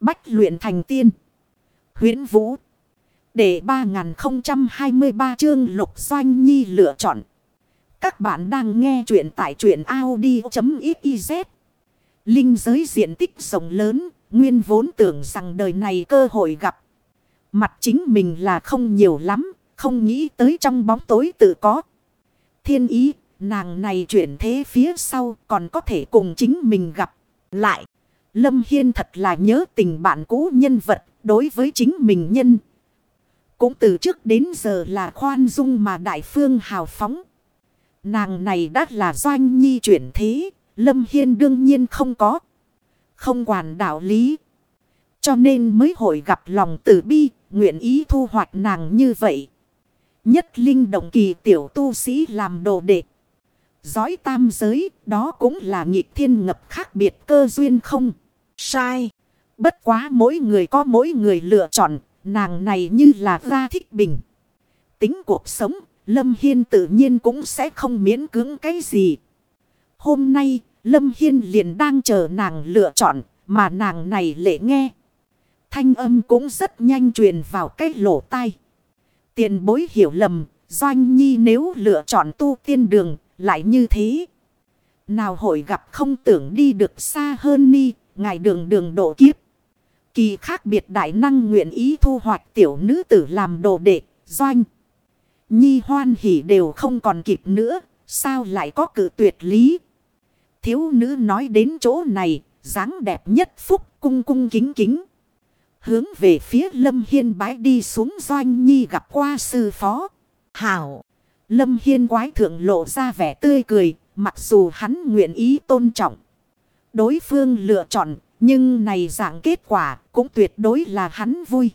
Bách luyện thành tiên. huyễn Vũ. Để 3023 chương lục doanh nhi lựa chọn. Các bạn đang nghe truyện tại truyện Audi.xyz. Linh giới diện tích rộng lớn. Nguyên vốn tưởng rằng đời này cơ hội gặp. Mặt chính mình là không nhiều lắm. Không nghĩ tới trong bóng tối tự có. Thiên ý. Nàng này chuyển thế phía sau còn có thể cùng chính mình gặp lại. Lâm Hiên thật là nhớ tình bạn cũ nhân vật đối với chính mình nhân. Cũng từ trước đến giờ là khoan dung mà đại phương hào phóng. Nàng này đã là doanh nhi chuyển thế. Lâm Hiên đương nhiên không có. Không quản đạo lý. Cho nên mới hội gặp lòng tử bi. Nguyện ý thu hoạch nàng như vậy. Nhất linh động kỳ tiểu tu sĩ làm đồ đệ. Giói tam giới đó cũng là nghịch thiên ngập khác biệt cơ duyên không. Sai. Bất quá mỗi người có mỗi người lựa chọn. Nàng này như là ra thích bình. Tính cuộc sống. Lâm Hiên tự nhiên cũng sẽ không miễn cưỡng cái gì. Hôm nay Lâm Hiên liền đang chờ nàng lựa chọn. Mà nàng này lệ nghe. Thanh âm cũng rất nhanh truyền vào cái lỗ tai. Tiền bối hiểu lầm. Doanh Nhi nếu lựa chọn tu tiên đường lại như thế. Nào hội gặp không tưởng đi được xa hơn ni, ngài đường đường độ kiếp. Kỳ khác biệt đại năng nguyện ý thu hoạch tiểu nữ tử làm đồ đệ, doanh. Nhi hoan hỉ đều không còn kịp nữa, sao lại có cử tuyệt lý. Thiếu nữ nói đến chỗ này, dáng đẹp nhất phúc cung cung kính kính. Hướng về phía lâm hiên bái đi xuống doanh nhi gặp qua sư phó. Hảo! Lâm Hiên quái thượng lộ ra vẻ tươi cười, mặc dù hắn nguyện ý tôn trọng. Đối phương lựa chọn, nhưng này dạng kết quả cũng tuyệt đối là hắn vui.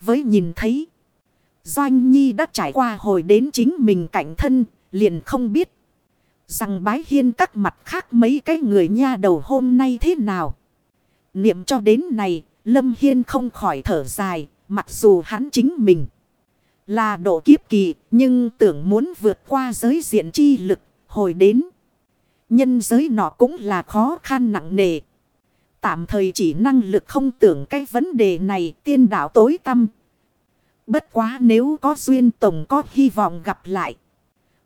Với nhìn thấy, Doanh Nhi đã trải qua hồi đến chính mình cạnh thân, liền không biết. Rằng bái hiên các mặt khác mấy cái người nha đầu hôm nay thế nào. Niệm cho đến này, Lâm Hiên không khỏi thở dài, mặc dù hắn chính mình. Là độ kiếp kỳ, nhưng tưởng muốn vượt qua giới diện chi lực, hồi đến. Nhân giới nọ cũng là khó khăn nặng nề. Tạm thời chỉ năng lực không tưởng cái vấn đề này tiên đạo tối tâm. Bất quá nếu có duyên tổng có hy vọng gặp lại.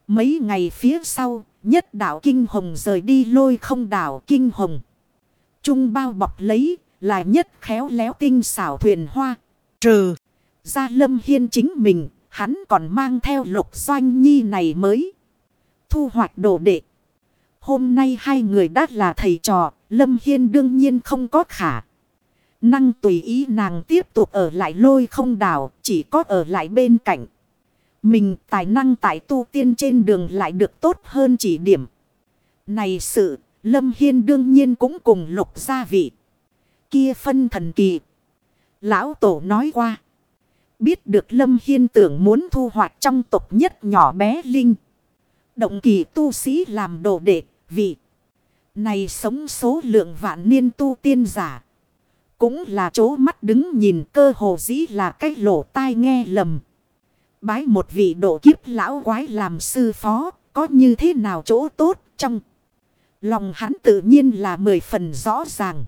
Mấy ngày phía sau, nhất đạo Kinh Hồng rời đi lôi không đảo Kinh Hồng. Trung bao bọc lấy là nhất khéo léo tinh xảo thuyền hoa. Trừ ra lâm hiên chính mình Hắn còn mang theo lục doanh nhi này mới. Thu hoạch đồ đệ. Hôm nay hai người đã là thầy trò. Lâm Hiên đương nhiên không có khả. Năng tùy ý nàng tiếp tục ở lại lôi không đảo. Chỉ có ở lại bên cạnh. Mình tài năng tại tu tiên trên đường lại được tốt hơn chỉ điểm. Này sự, Lâm Hiên đương nhiên cũng cùng lục gia vị. Kia phân thần kỳ. Lão Tổ nói qua. Biết được Lâm Hiên tưởng muốn thu hoạch trong tộc nhất nhỏ bé Linh. Động kỳ tu sĩ làm đồ đệ, vị. Này sống số lượng vạn niên tu tiên giả. Cũng là chỗ mắt đứng nhìn cơ hồ dĩ là cái lỗ tai nghe lầm. Bái một vị độ kiếp lão quái làm sư phó, có như thế nào chỗ tốt trong. Lòng hắn tự nhiên là mười phần rõ ràng.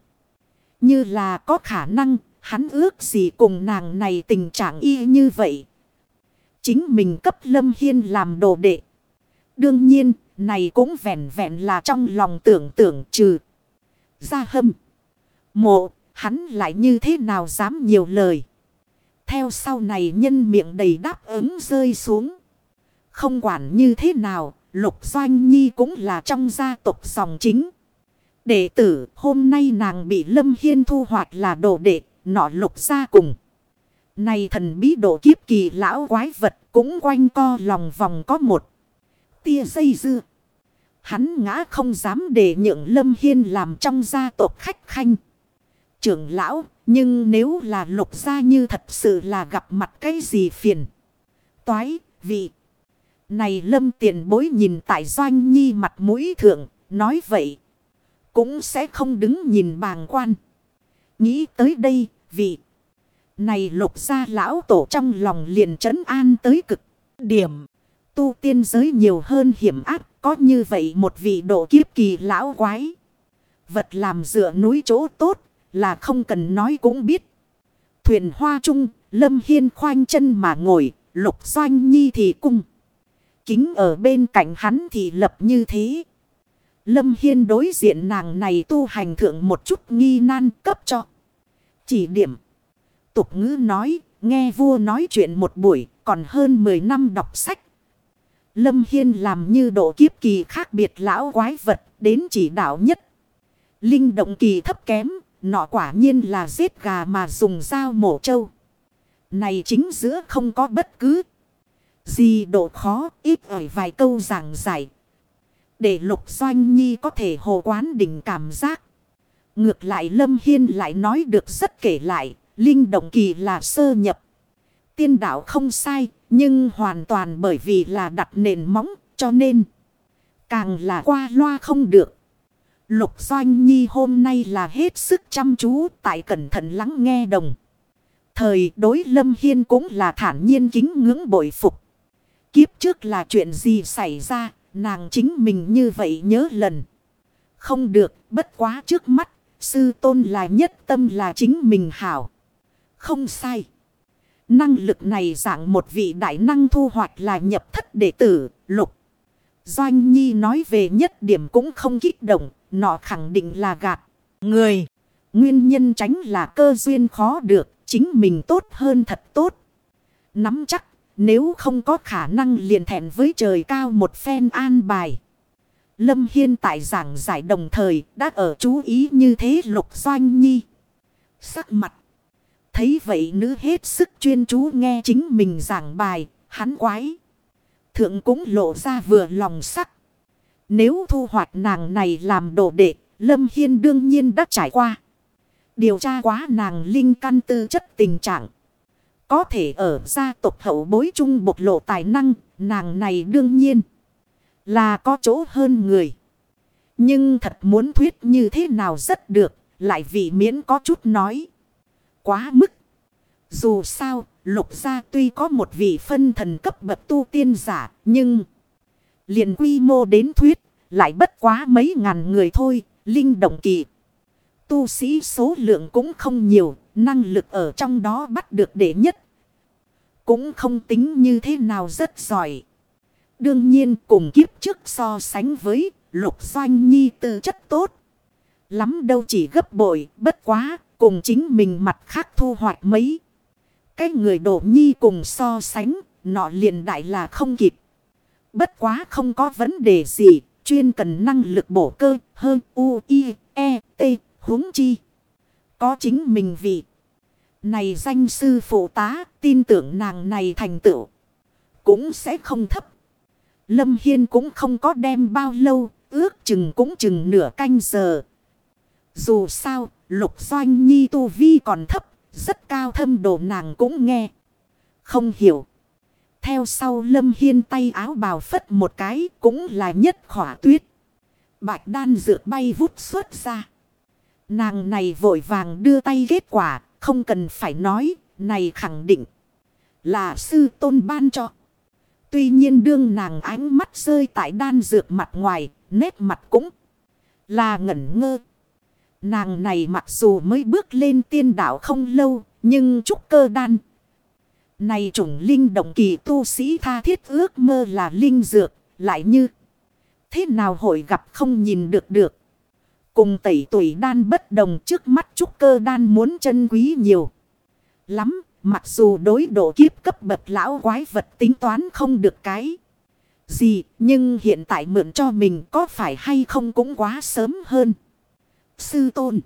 Như là có khả năng Hắn ước gì cùng nàng này tình trạng y như vậy. Chính mình cấp Lâm Hiên làm đồ đệ. Đương nhiên, này cũng vẹn vẹn là trong lòng tưởng tưởng trừ. Ra hâm. Mộ, hắn lại như thế nào dám nhiều lời. Theo sau này nhân miệng đầy đáp ứng rơi xuống. Không quản như thế nào, Lục Doanh Nhi cũng là trong gia tộc dòng chính. Đệ tử, hôm nay nàng bị Lâm Hiên thu hoạch là đồ đệ, nọ lục ra cùng. Này thần bí độ kiếp kỳ lão quái vật cũng quanh co lòng vòng có một tia dây dưa. Hắn ngã không dám để nhượng Lâm Hiên làm trong gia tộc khách khanh. Trưởng lão, nhưng nếu là lục gia như thật sự là gặp mặt cái gì phiền. Toái, vị. Này Lâm tiền bối nhìn tại doanh nhi mặt mũi thượng, nói vậy. Cũng sẽ không đứng nhìn bàng quan. Nghĩ tới đây, vị. Này lục gia lão tổ trong lòng liền trấn an tới cực điểm. Tu tiên giới nhiều hơn hiểm áp. Có như vậy một vị độ kiếp kỳ lão quái. Vật làm dựa núi chỗ tốt. là không cần nói cũng biết. Thuyền hoa trung, Lâm Hiên khoanh chân mà ngồi, lục doanh nhi thì cung. Kính ở bên cạnh hắn thì lập như thế. Lâm Hiên đối diện nàng này tu hành thượng một chút nghi nan cấp cho. Chỉ điểm. Tục ngữ nói, nghe vua nói chuyện một buổi, còn hơn 10 năm đọc sách. Lâm Hiên làm như độ kiếp kỳ khác biệt lão quái vật, đến chỉ đạo nhất. Linh động kỳ thấp kém, nọ quả nhiên là giết gà mà dùng dao mổ trâu. Này chính giữa không có bất cứ gì độ khó, ít ở vài câu giảng giải. Để lục doanh nhi có thể hồ quán đỉnh cảm giác. Ngược lại Lâm Hiên lại nói được rất kể lại, linh động kỳ là sơ nhập. Tiên đạo không sai, nhưng hoàn toàn bởi vì là đặt nền móng, cho nên càng là qua loa không được. Lục Doanh Nhi hôm nay là hết sức chăm chú tại cẩn thận lắng nghe đồng. Thời đối Lâm Hiên cũng là thản nhiên kính ngưỡng bội phục. Kiếp trước là chuyện gì xảy ra, nàng chính mình như vậy nhớ lần. Không được, bất quá trước mắt, sư tôn là nhất tâm là chính mình hảo. Không sai. Năng lực này dạng một vị đại năng thu hoạch là nhập thất đệ tử, lục. Doanh Nhi nói về nhất điểm cũng không kích động, nọ khẳng định là gạt. Người, nguyên nhân tránh là cơ duyên khó được, chính mình tốt hơn thật tốt. Nắm chắc, nếu không có khả năng liền thẹn với trời cao một phen an bài. Lâm Hiên tại giảng giải đồng thời đã ở chú ý như thế lục doanh nhi. Sắc mặt. Thấy vậy nữ hết sức chuyên chú nghe chính mình giảng bài, hắn quái. Thượng cũng lộ ra vừa lòng sắc. Nếu thu hoạch nàng này làm đồ đệ, Lâm Hiên đương nhiên đã trải qua. Điều tra quá nàng linh căn tư chất tình trạng. Có thể ở gia tộc hậu bối trung bộc lộ tài năng, nàng này đương nhiên là có chỗ hơn người. Nhưng thật muốn thuyết như thế nào rất được, lại vì miễn có chút nói. Quá mức. Dù sao, lục gia tuy có một vị phân thần cấp bậc tu tiên giả, nhưng liền quy mô đến thuyết, lại bất quá mấy ngàn người thôi, linh động kỳ. Tu sĩ số lượng cũng không nhiều, năng lực ở trong đó bắt được đệ nhất. Cũng không tính như thế nào rất giỏi. Đương nhiên cùng kiếp trước so sánh với lục doanh nhi tư chất tốt. Lắm đâu chỉ gấp bội, bất quá, cùng chính mình mặt khác thu hoạch mấy. Cái người đổ nhi cùng so sánh, nọ liền đại là không kịp. Bất quá không có vấn đề gì, chuyên cần năng lực bổ cơ hơn U, I, E, T, huống chi. Có chính mình vị. Này danh sư phụ tá, tin tưởng nàng này thành tựu. Cũng sẽ không thấp. Lâm Hiên cũng không có đem bao lâu, ước chừng cũng chừng nửa canh giờ. Dù sao, lục doanh nhi tu vi còn thấp, rất cao thâm độ nàng cũng nghe. Không hiểu. Theo sau lâm hiên tay áo bào phất một cái cũng là nhất khỏa tuyết. Bạch đan dược bay vút xuất ra. Nàng này vội vàng đưa tay kết quả, không cần phải nói, này khẳng định là sư tôn ban cho. Tuy nhiên đương nàng ánh mắt rơi tại đan dược mặt ngoài, nét mặt cũng là ngẩn ngơ. Nàng này mặc dù mới bước lên tiên đảo không lâu, nhưng trúc cơ đan. Này chủng linh động kỳ tu sĩ tha thiết ước mơ là linh dược, lại như thế nào hội gặp không nhìn được được. Cùng tẩy tuổi đan bất đồng trước mắt trúc cơ đan muốn chân quý nhiều. Lắm, mặc dù đối độ kiếp cấp bậc lão quái vật tính toán không được cái gì, nhưng hiện tại mượn cho mình có phải hay không cũng quá sớm hơn. Sư tôn.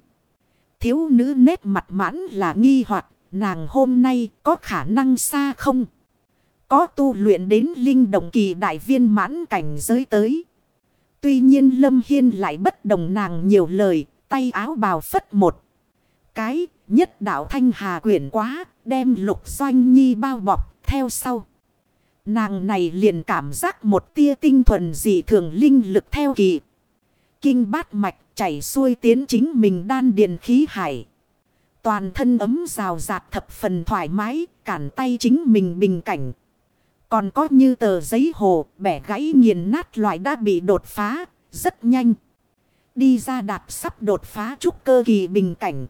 Thiếu nữ nét mặt mãn là nghi hoặc nàng hôm nay có khả năng xa không? Có tu luyện đến linh động kỳ đại viên mãn cảnh giới tới. Tuy nhiên Lâm Hiên lại bất đồng nàng nhiều lời, tay áo bào phất một. Cái nhất đạo thanh hà quyển quá, đem lục doanh nhi bao bọc theo sau. Nàng này liền cảm giác một tia tinh thuần dị thường linh lực theo kỳ. Kinh bát mạch chảy xuôi tiến chính mình đan điền khí hải. Toàn thân ấm rào rạt thập phần thoải mái, cản tay chính mình bình cảnh. Còn có như tờ giấy hồ, bẻ gãy nghiền nát loại đã bị đột phá, rất nhanh. Đi ra đạp sắp đột phá trúc cơ kỳ bình cảnh.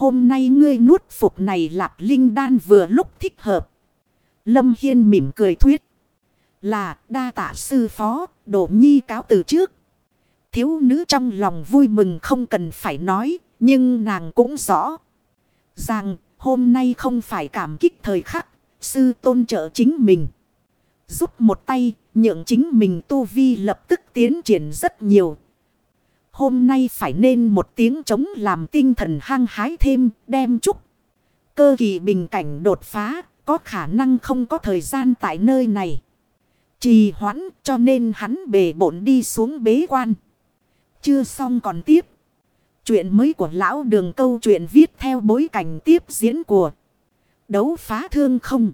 Hôm nay ngươi nuốt phục này lạc linh đan vừa lúc thích hợp. Lâm Hiên mỉm cười thuyết. Là đa tạ sư phó, đổ nhi cáo từ trước. Thiếu nữ trong lòng vui mừng không cần phải nói, nhưng nàng cũng rõ. Rằng hôm nay không phải cảm kích thời khắc, sư tôn trợ chính mình. Giúp một tay, nhượng chính mình tu vi lập tức tiến triển rất nhiều. Hôm nay phải nên một tiếng chống làm tinh thần hăng hái thêm, đem chúc. Cơ kỳ bình cảnh đột phá, có khả năng không có thời gian tại nơi này. Trì hoãn cho nên hắn bề bổn đi xuống bế quan. Chưa xong còn tiếp. Chuyện mới của lão đường câu chuyện viết theo bối cảnh tiếp diễn của đấu phá thương không.